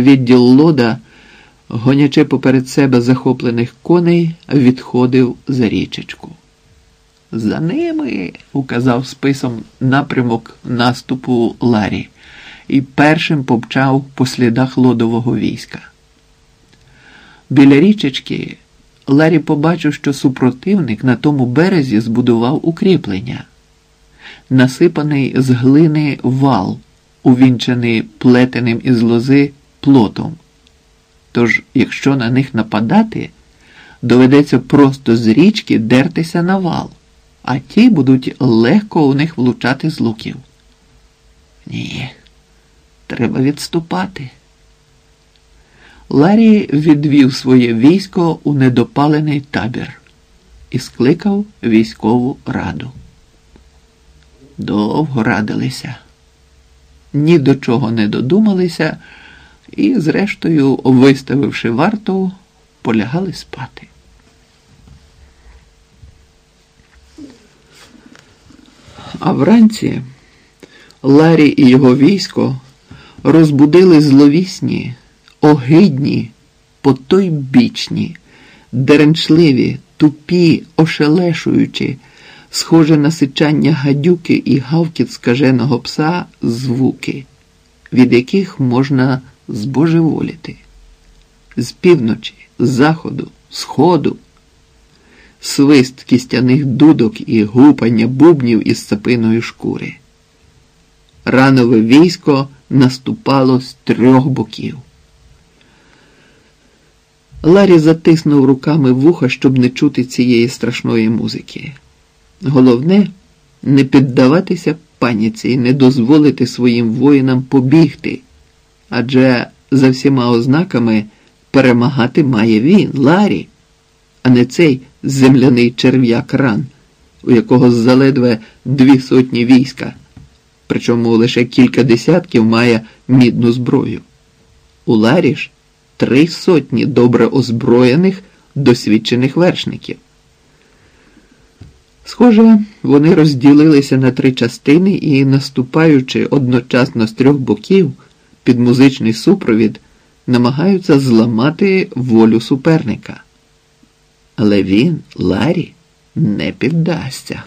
Відділ лода, гонячи поперед себе захоплених коней, відходив за річечку. За ними, указав списом напрямок наступу Ларі і першим попчав по слідах лодового війська. Біля річечки Ларі побачив, що супротивник на тому березі збудував укріплення, насипаний з глини вал, увінчаний плетеним із лози плотом. Тож, якщо на них нападати, доведеться просто з річки дертися на вал, а ті будуть легко у них влучати з луків. Ні, треба відступати. Ларі відвів своє військо у недопалений табір і скликав військову раду. Довго радилися, ні до чого не додумалися і, зрештою, виставивши варту, полягали спати. А вранці Ларі і його військо розбудили зловісні, огидні, потойбічні, деренчливі, тупі, ошелешуючі, схоже на сичання гадюки і гавкіт скаженого пса звуки, від яких можна збожеволіти. З півночі, з заходу, сходу, свист кістяних дудок і гупання бубнів із сапиної шкури. Ранове військо наступало з трьох боків. Ларі затиснув руками вуха, щоб не чути цієї страшної музики. Головне не піддаватися паніці і не дозволити своїм воїнам побігти, адже за всіма ознаками перемагати має він, Ларі, а не цей земляний черв'як ран, у якого заледве дві сотні війська, причому лише кілька десятків має мідну зброю. У Ларі ж три сотні добре озброєних, досвідчених вершників. Схоже, вони розділилися на три частини і, наступаючи одночасно з трьох боків під музичний супровід, намагаються зламати волю суперника. Але він, Ларі, не піддасться.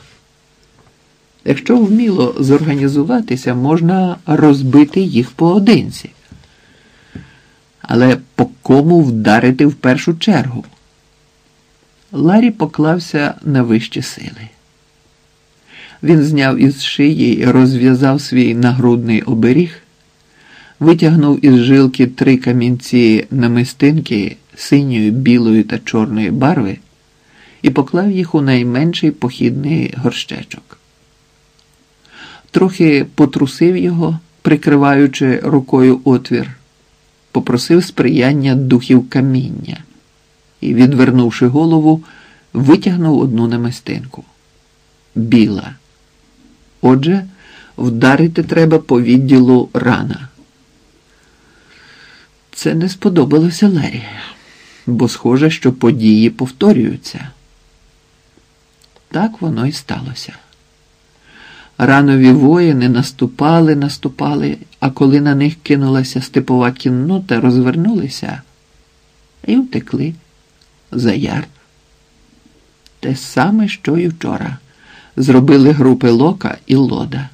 Якщо вміло зорганізуватися, можна розбити їх поодинці. Але по кому вдарити в першу чергу? Ларі поклався на вищі сили. Він зняв із шиї і розв'язав свій нагрудний оберіг, витягнув із жилки три камінці намистинки синьої, білої та чорної барви і поклав їх у найменший похідний горщечок. Трохи потрусив його, прикриваючи рукою отвір попросив сприяння духів каміння і, відвернувши голову, витягнув одну намистинку. Біла. Отже, вдарити треба по відділу рана. Це не сподобалося Лері, бо схоже, що події повторюються. Так воно й сталося. Ранові воїни наступали, наступали, а коли на них кинулася степова кіннота, розвернулися і втекли за яр. Те саме, що й вчора, зробили групи Лока і Лода.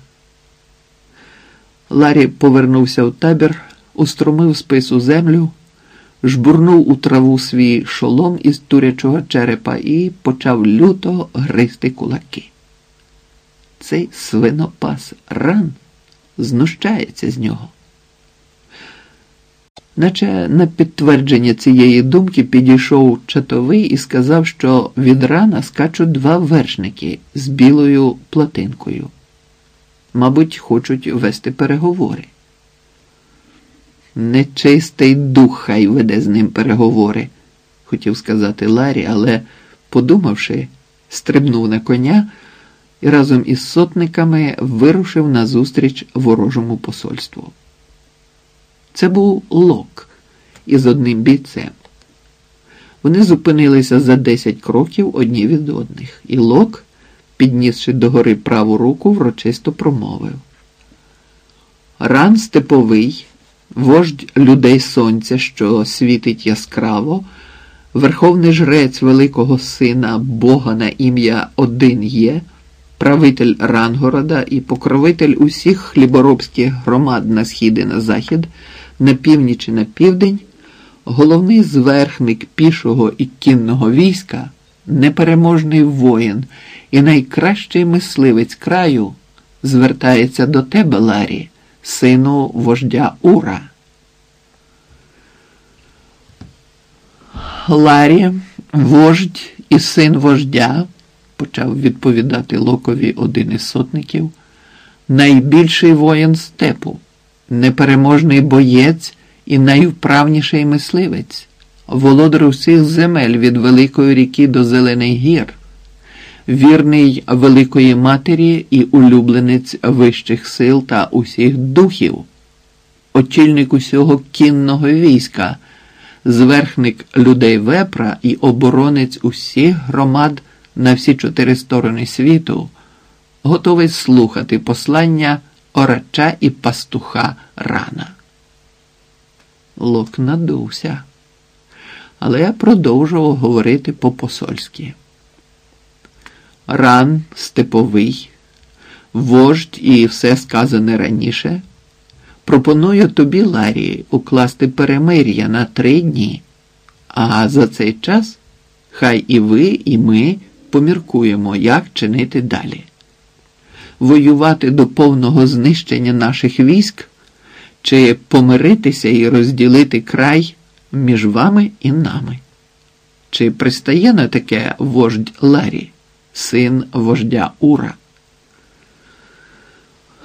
Ларі повернувся в табір, устромив спису землю, жбурнув у траву свій шолом із турячого черепа і почав люто гризти кулаки цей свинопас ран знущається з нього. Наче на підтвердження цієї думки підійшов чатовий і сказав, що від рана скачуть два вершники з білою платинкою. Мабуть, хочуть вести переговори. Нечистий дух хай веде з ним переговори, хотів сказати Ларі, але, подумавши, стрибнув на коня і разом із сотниками вирушив назустріч ворожому посольству. Це був лок із одним бійцем. Вони зупинилися за 10 кроків одні від одних, і лок, піднісши догори праву руку, врочисто промовив. Ран степовий вождь людей сонця, що світить яскраво, верховний жрець Великого Сина Бога на ім'я Один є, правитель Рангорода і покровитель усіх хліборобських громад на схід і на захід, на північ і на південь, головний зверхник пішого і кінного війська, непереможний воїн і найкращий мисливець краю звертається до тебе, Ларі, сину вождя Ура. Ларі, вождь і син вождя, почав відповідати Локові один із сотників, найбільший воїн степу, непереможний боєць і найвправніший мисливець, володар усіх земель від Великої ріки до Зелених гір, вірний Великої Матері і улюбленець вищих сил та усіх духів, очільник усього кінного війська зверхник людей вепра і оборонець усіх громад на всі чотири сторони світу, готовий слухати послання орача і пастуха рана. Лок надувся, але я продовжував говорити по-посольськи. Ран степовий, вождь і все сказане раніше. Пропоную тобі, Ларі, укласти перемир'я на три дні, а за цей час хай і ви, і ми поміркуємо, як чинити далі. Воювати до повного знищення наших військ чи помиритися і розділити край між вами і нами? Чи пристає на таке вождь Ларі, син вождя Ура?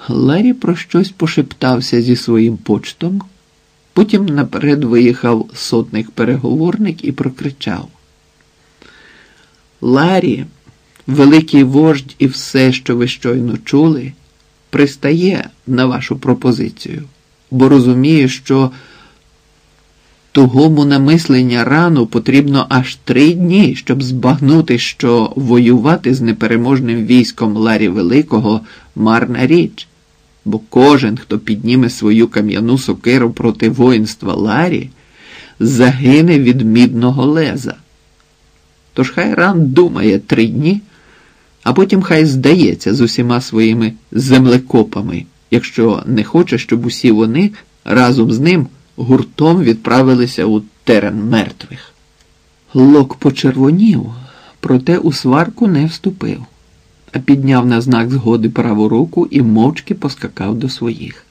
Ларі про щось пошептався зі своїм почтом, потім наперед виїхав сотник переговорник і прокричав. Ларі, великий вождь і все, що ви щойно чули, пристає на вашу пропозицію, бо розуміє, що тугому намислення рану потрібно аж три дні, щоб збагнути, що воювати з непереможним військом Ларі Великого марна річ бо кожен, хто підніме свою кам'яну сокиру проти воїнства Ларі, загине від мідного леза. Тож хай ран думає три дні, а потім хай здається з усіма своїми землекопами, якщо не хоче, щоб усі вони разом з ним гуртом відправилися у терен мертвих. Лок почервонів, проте у сварку не вступив а підняв на знак згоди праву руку і мовчки поскакав до своїх.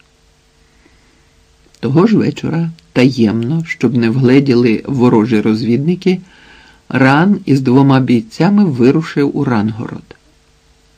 Того ж вечора, таємно, щоб не вгледіли ворожі розвідники, ран із двома бійцями вирушив у Рангород.